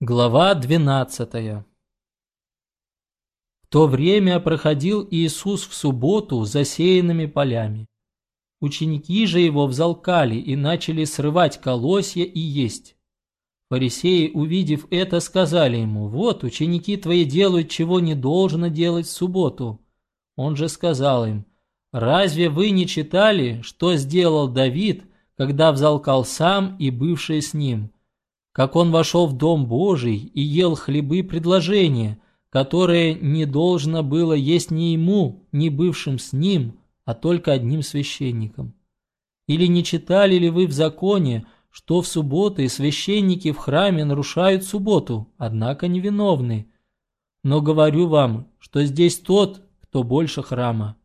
Глава 12 В то время проходил Иисус в субботу засеянными полями. Ученики же его взалкали и начали срывать колосья и есть. Фарисеи, увидев это, сказали ему, «Вот, ученики твои делают, чего не должно делать в субботу». Он же сказал им, «Разве вы не читали, что сделал Давид, когда взалкал сам и бывшие с ним?» Как он вошел в Дом Божий и ел хлебы предложения, которое не должно было есть ни ему, ни бывшим с ним, а только одним священником. Или не читали ли вы в законе, что в субботы священники в храме нарушают субботу, однако невиновны? Но говорю вам, что здесь тот, кто больше храма.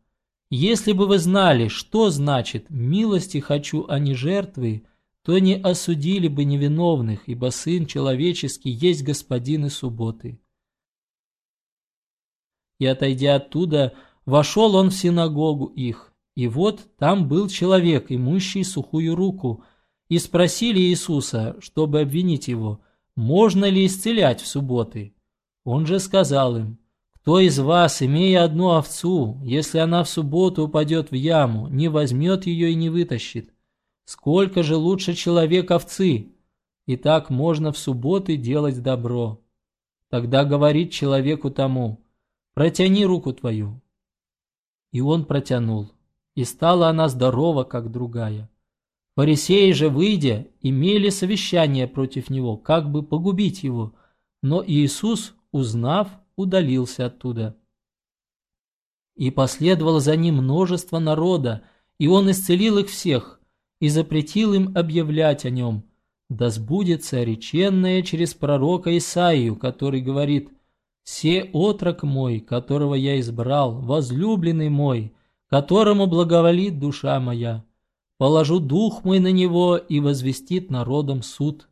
Если бы вы знали, что значит «милости хочу, а не жертвы», то не осудили бы невиновных, ибо Сын Человеческий есть Господин и субботы. И, отойдя оттуда, вошел он в синагогу их, и вот там был человек, имущий сухую руку, и спросили Иисуса, чтобы обвинить его, можно ли исцелять в субботы. Он же сказал им, кто из вас, имея одну овцу, если она в субботу упадет в яму, не возьмет ее и не вытащит? Сколько же лучше человек овцы? И так можно в субботы делать добро. Тогда говорит человеку тому, протяни руку твою. И он протянул, и стала она здорова, как другая. Фарисеи же, выйдя, имели совещание против него, как бы погубить его, но Иисус, узнав, удалился оттуда. И последовало за ним множество народа, и он исцелил их всех, и запретил им объявлять о нем. Да сбудется реченное через пророка Исаию, который говорит «Се отрок мой, которого я избрал, возлюбленный мой, которому благоволит душа моя. Положу дух мой на него и возвестит народом суд.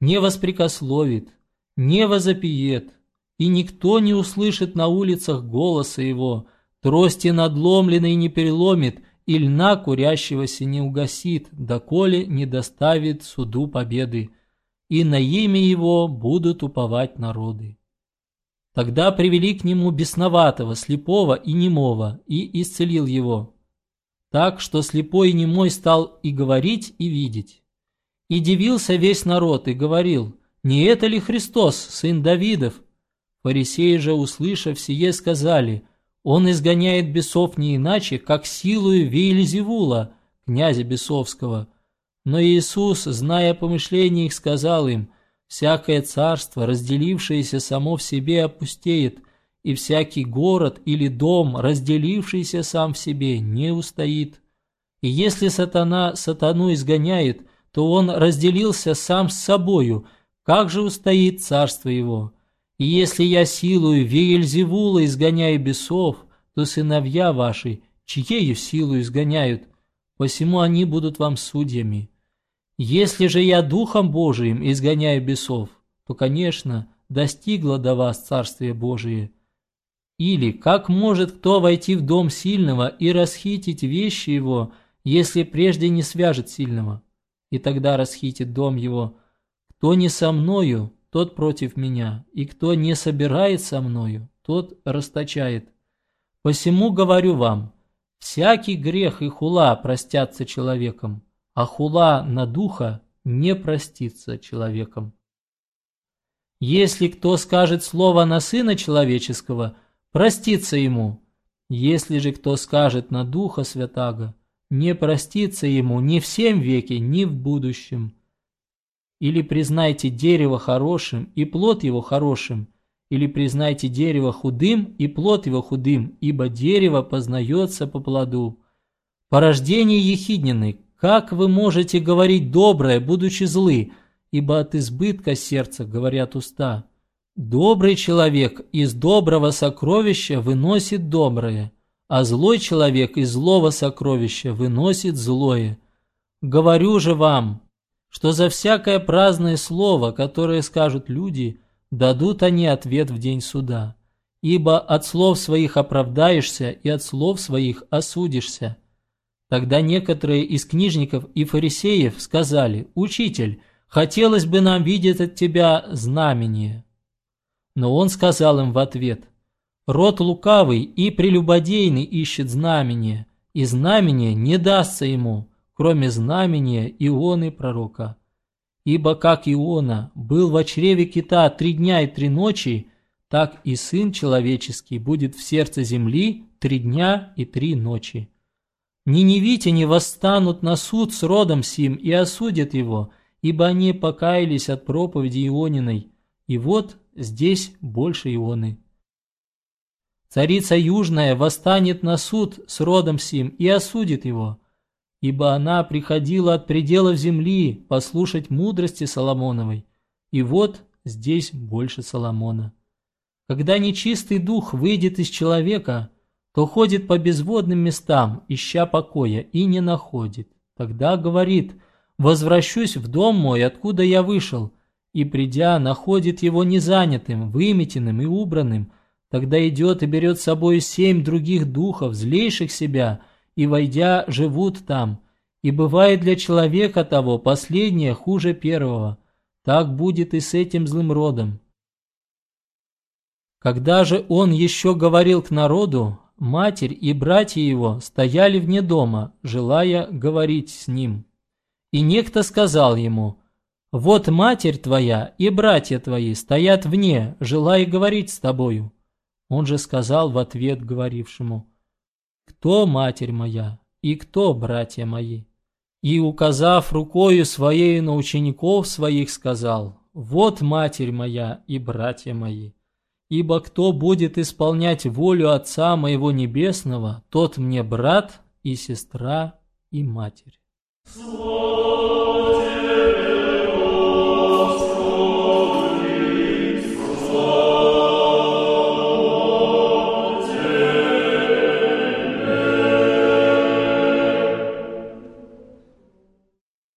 Не воспрекословит, не возопиет, и никто не услышит на улицах голоса его, трости надломленной не переломит, и льна курящегося не угасит, доколе не доставит суду победы, и на имя его будут уповать народы. Тогда привели к нему бесноватого, слепого и немого, и исцелил его, так что слепой и немой стал и говорить, и видеть. И дивился весь народ, и говорил, «Не это ли Христос, сын Давидов?» Фарисеи же, услышав сие, сказали – он изгоняет бесов не иначе, как силою Вейлизевула, князя бесовского. Но Иисус, зная помышления их, сказал им, «Всякое царство, разделившееся само в себе, опустеет, и всякий город или дом, разделившийся сам в себе, не устоит. И если сатана сатану изгоняет, то он разделился сам с собою, как же устоит царство его?» И если я силою Веельзевула изгоняю бесов, то сыновья ваши, чьею силу изгоняют, посему они будут вам судьями. Если же я Духом Божиим изгоняю бесов, то, конечно, достигло до вас Царствие Божие. Или как может кто войти в дом сильного и расхитить вещи его, если прежде не свяжет сильного? И тогда расхитит дом его. Кто не со мною, тот против меня, и кто не собирает со мною, тот расточает. Посему говорю вам, всякий грех и хула простятся человеком, а хула на духа не простится человеком. Если кто скажет слово на Сына Человеческого, простится ему. Если же кто скажет на Духа Святаго, не простится ему ни в всем веке, ни в будущем. Или признайте дерево хорошим и плод его хорошим, или признайте дерево худым и плод его худым, ибо дерево познается по плоду. Порождение ехиднины, как вы можете говорить доброе, будучи злы, ибо от избытка сердца говорят уста. Добрый человек из доброго сокровища выносит доброе, а злой человек из злого сокровища выносит злое. Говорю же вам, что за всякое праздное слово, которое скажут люди, дадут они ответ в день суда. Ибо от слов своих оправдаешься и от слов своих осудишься. Тогда некоторые из книжников и фарисеев сказали, «Учитель, хотелось бы нам видеть от тебя знамение». Но он сказал им в ответ, «Род лукавый и прелюбодейный ищет знамение, и знамение не дастся ему, кроме знамения Ионы пророка. Ибо как Иона был в чреве кита три дня и три ночи, так и Сын Человеческий будет в сердце земли три дня и три ночи. Ниневитяне восстанут на суд с родом сим и осудят его, ибо они покаялись от проповеди Иониной, и вот здесь больше Ионы. Царица Южная восстанет на суд с родом сим и осудит его, ибо она приходила от пределов земли послушать мудрости Соломоновой, и вот здесь больше Соломона. Когда нечистый дух выйдет из человека, то ходит по безводным местам, ища покоя, и не находит. Тогда говорит, возвращусь в дом мой, откуда я вышел, и, придя, находит его незанятым, выметенным и убранным, тогда идет и берет с собой семь других духов, злейших себя, и, войдя, живут там. И бывает для человека того последнее хуже первого. Так будет и с этим злым родом. Когда же он еще говорил к народу, матерь и братья его стояли вне дома, желая говорить с ним. И некто сказал ему, «Вот матерь твоя и братья твои стоят вне, желая говорить с тобою». Он же сказал в ответ говорившему, «Кто матерь моя и кто братья мои?» И, указав рукою своей на учеников своих, сказал, «Вот матерь моя и братья мои». Ибо кто будет исполнять волю Отца моего Небесного, тот мне брат и сестра и матерь. Слово